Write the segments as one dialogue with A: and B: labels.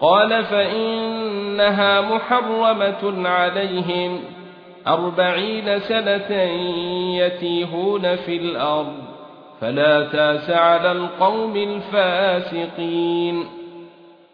A: قال فإنها محرمة عليهم أربعين سنة يتيهون في الأرض فلا تاس على القوم الفاسقين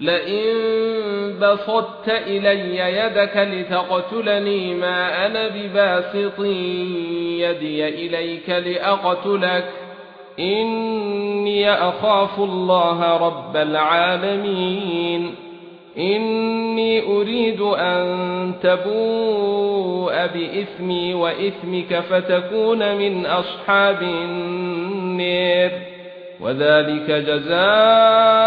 A: لئن بسطت إلي يدك لتقتلني ما أنا بباسط يدي إليك لأقتلك. إني أخاف الله رب العالمين. إني أريد أن تبوء بإثمي وإثمك فتكون من أصحاب النار. وذلك جزاء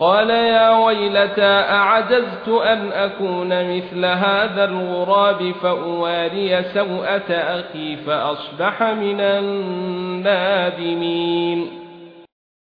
A: قال يا ويلتى أعجزت أن أكون مثل هذا الغراب فأواري سوءة أخي فأصبح من النادمين